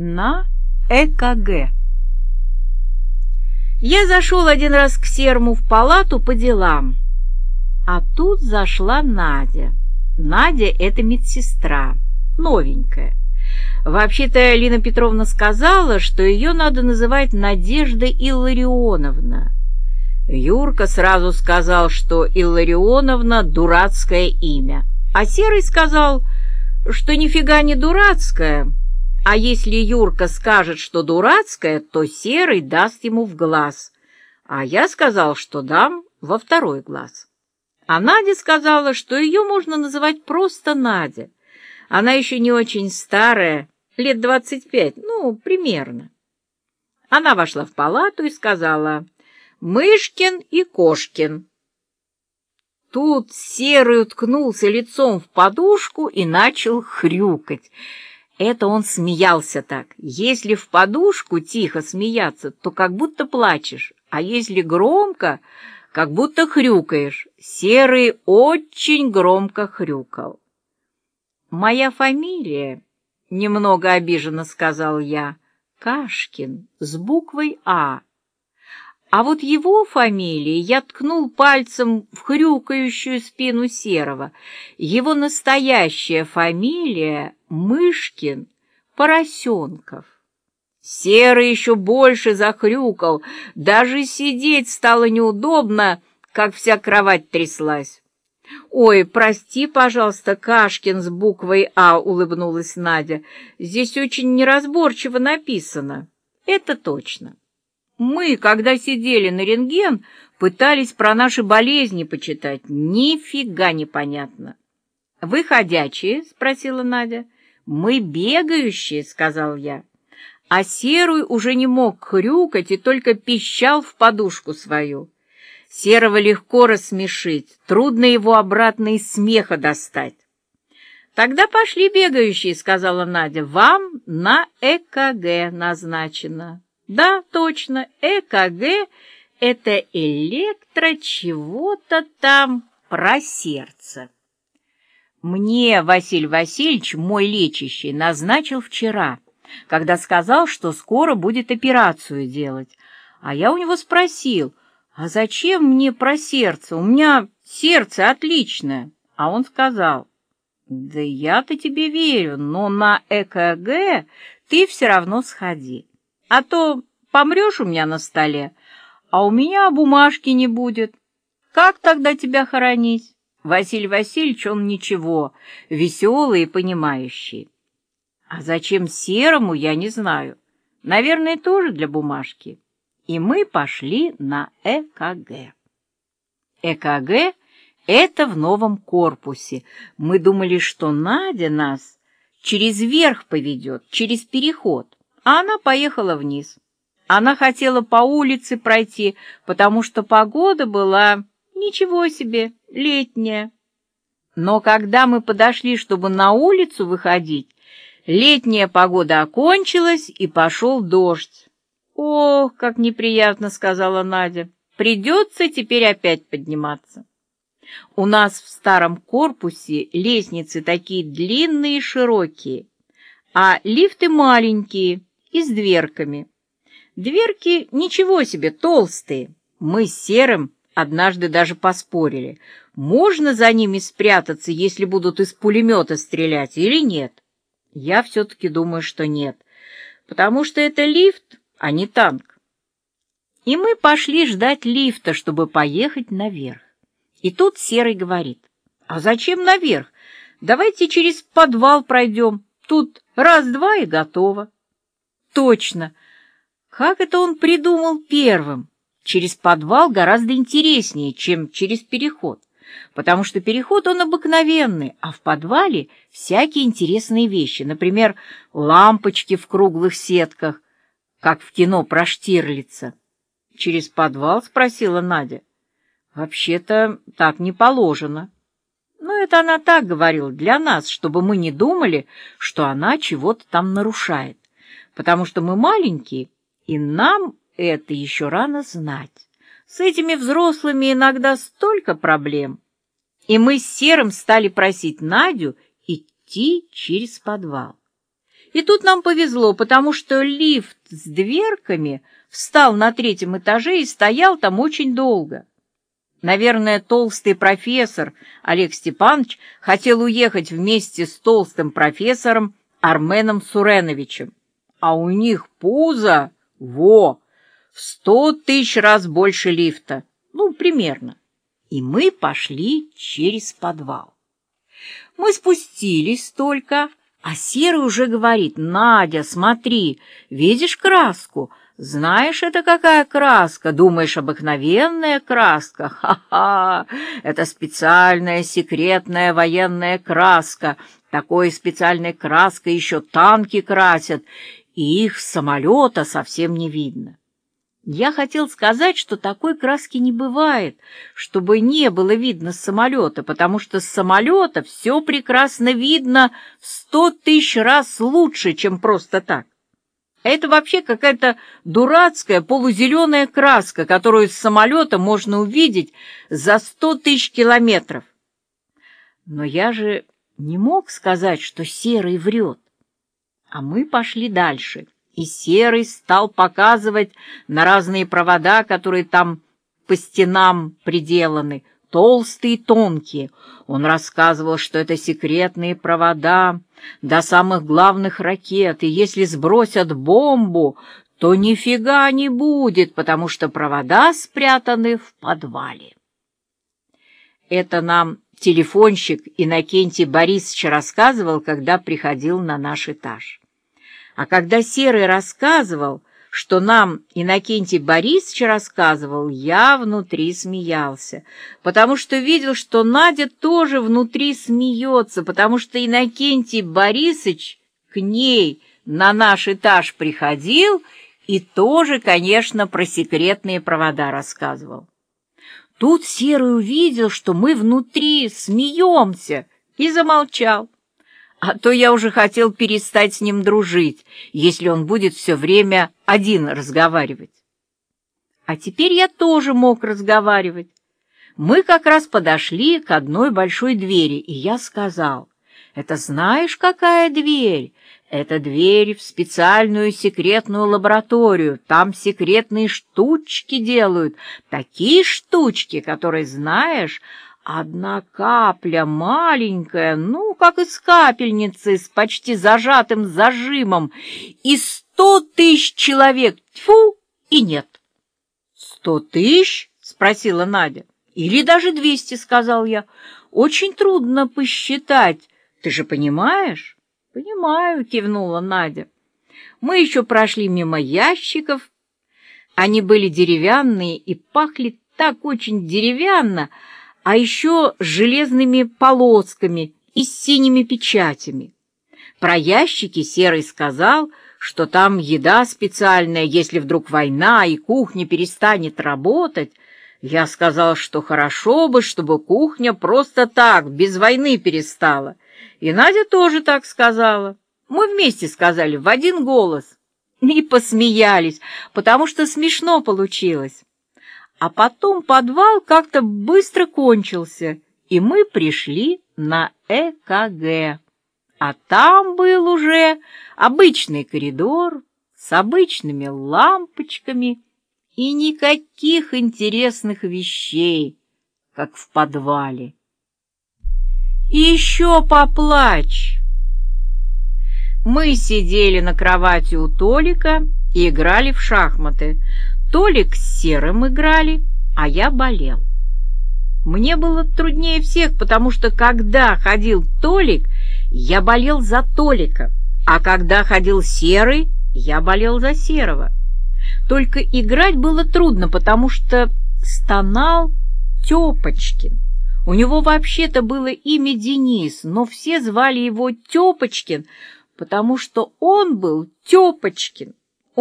на ЭКГ. Я зашел один раз к Серму в палату по делам, а тут зашла Надя. Надя — это медсестра, новенькая. Вообще-то Лина Петровна сказала, что ее надо называть Надежда Илларионовна. Юрка сразу сказал, что Илларионовна — дурацкое имя, а Серый сказал, что нифига не дурацкое, а если Юрка скажет, что дурацкое, то Серый даст ему в глаз, а я сказал, что дам во второй глаз. А Надя сказала, что ее можно называть просто Надя. Она еще не очень старая, лет двадцать пять, ну, примерно. Она вошла в палату и сказала «Мышкин и Кошкин». Тут Серый уткнулся лицом в подушку и начал хрюкать. Это он смеялся так. Если в подушку тихо смеяться, то как будто плачешь, а если громко, как будто хрюкаешь. Серый очень громко хрюкал. «Моя фамилия», — немного обиженно сказал я, — «Кашкин, с буквой «А». А вот его фамилии я ткнул пальцем в хрюкающую спину Серого. Его настоящая фамилия — Мышкин Поросенков. Серый еще больше захрюкал, даже сидеть стало неудобно, как вся кровать тряслась. «Ой, прости, пожалуйста, Кашкин с буквой «А», — улыбнулась Надя. «Здесь очень неразборчиво написано». «Это точно. Мы, когда сидели на рентген, пытались про наши болезни почитать. Нифига непонятно». «Вы ходячие?» — спросила Надя. «Мы бегающие», — сказал я а Серый уже не мог хрюкать и только пищал в подушку свою. Серого легко рассмешить, трудно его обратно из смеха достать. «Тогда пошли бегающие», — сказала Надя, — «вам на ЭКГ назначено». «Да, точно, ЭКГ — это электро чего-то там про сердце». Мне Василий Васильевич, мой лечащий, назначил вчера — когда сказал, что скоро будет операцию делать. А я у него спросил, а зачем мне про сердце? У меня сердце отличное. А он сказал, да я-то тебе верю, но на ЭКГ ты все равно сходи. А то помрешь у меня на столе, а у меня бумажки не будет. Как тогда тебя хоронить? Василий Васильевич, он ничего, веселый и понимающий. А зачем серому, я не знаю. Наверное, тоже для бумажки. И мы пошли на ЭКГ. ЭКГ — это в новом корпусе. Мы думали, что Надя нас через верх поведет, через переход, а она поехала вниз. Она хотела по улице пройти, потому что погода была ничего себе, летняя. Но когда мы подошли, чтобы на улицу выходить, Летняя погода окончилась, и пошел дождь. «Ох, как неприятно», — сказала Надя. «Придется теперь опять подниматься». У нас в старом корпусе лестницы такие длинные и широкие, а лифты маленькие и с дверками. Дверки ничего себе, толстые. Мы с Серым однажды даже поспорили, можно за ними спрятаться, если будут из пулемета стрелять или нет. Я все-таки думаю, что нет, потому что это лифт, а не танк. И мы пошли ждать лифта, чтобы поехать наверх. И тут Серый говорит, а зачем наверх? Давайте через подвал пройдем. Тут раз-два и готово. Точно. Как это он придумал первым? Через подвал гораздо интереснее, чем через переход потому что переход он обыкновенный, а в подвале всякие интересные вещи, например, лампочки в круглых сетках, как в кино про Штирлица. «Через подвал?» — спросила Надя. «Вообще-то так не положено». Ну, это она так говорила для нас, чтобы мы не думали, что она чего-то там нарушает, потому что мы маленькие, и нам это еще рано знать. С этими взрослыми иногда столько проблем. И мы с Серым стали просить Надю идти через подвал. И тут нам повезло, потому что лифт с дверками встал на третьем этаже и стоял там очень долго. Наверное, толстый профессор Олег Степанович хотел уехать вместе с толстым профессором Арменом Суреновичем. А у них пузо, во, в сто тысяч раз больше лифта. Ну, примерно. И мы пошли через подвал. Мы спустились только, а Серый уже говорит, «Надя, смотри, видишь краску? Знаешь, это какая краска? Думаешь, обыкновенная краска? Ха-ха! Это специальная секретная военная краска. Такой специальной краской еще танки красят, и их самолета совсем не видно. Я хотел сказать, что такой краски не бывает, чтобы не было видно с самолета, потому что с самолета все прекрасно видно в сто тысяч раз лучше, чем просто так. Это вообще какая-то дурацкая полузеленая краска, которую с самолета можно увидеть за сто тысяч километров. Но я же не мог сказать, что Серый врет. А мы пошли дальше и Серый стал показывать на разные провода, которые там по стенам приделаны, толстые и тонкие. Он рассказывал, что это секретные провода до самых главных ракет, и если сбросят бомбу, то нифига не будет, потому что провода спрятаны в подвале. Это нам телефонщик Иннокентий Борисович рассказывал, когда приходил на наш этаж. А когда Серый рассказывал, что нам Иннокентий Борисович рассказывал, я внутри смеялся, потому что видел, что Надя тоже внутри смеется, потому что Иннокентий Борисович к ней на наш этаж приходил и тоже, конечно, про секретные провода рассказывал. Тут Серый увидел, что мы внутри смеемся, и замолчал. А то я уже хотел перестать с ним дружить, если он будет все время один разговаривать. А теперь я тоже мог разговаривать. Мы как раз подошли к одной большой двери, и я сказал, «Это знаешь, какая дверь? Это дверь в специальную секретную лабораторию. Там секретные штучки делают, такие штучки, которые, знаешь, Одна капля маленькая, ну, как из капельницы, с почти зажатым зажимом, и сто тысяч человек, тьфу, и нет. «Сто тысяч?» — спросила Надя. «Или даже двести», — сказал я. «Очень трудно посчитать. Ты же понимаешь?» «Понимаю», — кивнула Надя. Мы еще прошли мимо ящиков. Они были деревянные и пахли так очень деревянно, а еще с железными полосками и с синими печатями. Про ящики Серый сказал, что там еда специальная, если вдруг война и кухня перестанет работать. Я сказал, что хорошо бы, чтобы кухня просто так, без войны перестала. И Надя тоже так сказала. Мы вместе сказали в один голос. И посмеялись, потому что смешно получилось. А потом подвал как-то быстро кончился, и мы пришли на ЭКГ. А там был уже обычный коридор с обычными лампочками и никаких интересных вещей, как в подвале. И еще поплачь. Мы сидели на кровати у Толика и играли в шахматы, Толик с Серым играли, а я болел. Мне было труднее всех, потому что когда ходил Толик, я болел за Толика, а когда ходил Серый, я болел за Серого. Только играть было трудно, потому что стонал Тёпочкин. У него вообще-то было имя Денис, но все звали его Тёпочкин, потому что он был Тёпочкин.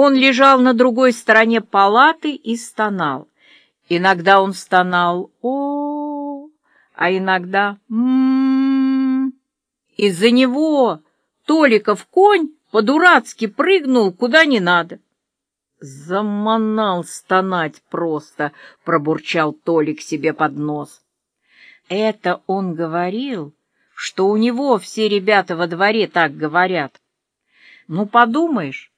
Он лежал на другой стороне палаты и стонал. Иногда он стонал о, а иногда м Из-за него Толиков конь по-дурацки прыгнул куда не надо. Заманал стонать просто, пробурчал Толик себе под нос. Это он говорил, что у него все ребята во дворе так говорят. Ну, подумаешь.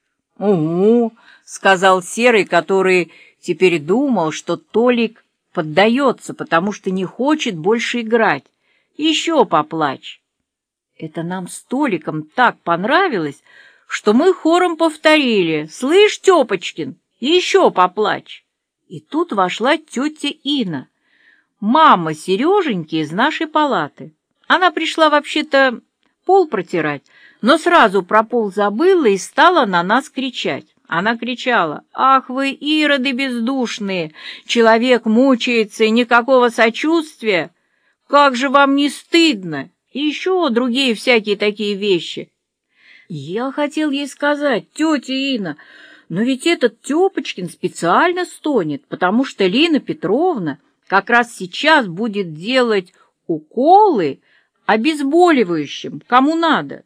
«Угу», — сказал Серый, который теперь думал, что Толик поддается, потому что не хочет больше играть. «Еще поплачь». Это нам с Толиком так понравилось, что мы хором повторили «Слышь, Тёпочкин, еще поплачь». И тут вошла тетя Ина, мама Сереженьки из нашей палаты. Она пришла вообще-то пол протирать, но сразу про пол забыла и стала на нас кричать. Она кричала, «Ах вы, ироды бездушные! Человек мучается, и никакого сочувствия! Как же вам не стыдно!» И еще другие всякие такие вещи. Я хотел ей сказать, тетя Ина, но ведь этот Тепочкин специально стонет, потому что Лина Петровна как раз сейчас будет делать уколы обезболивающим, кому надо.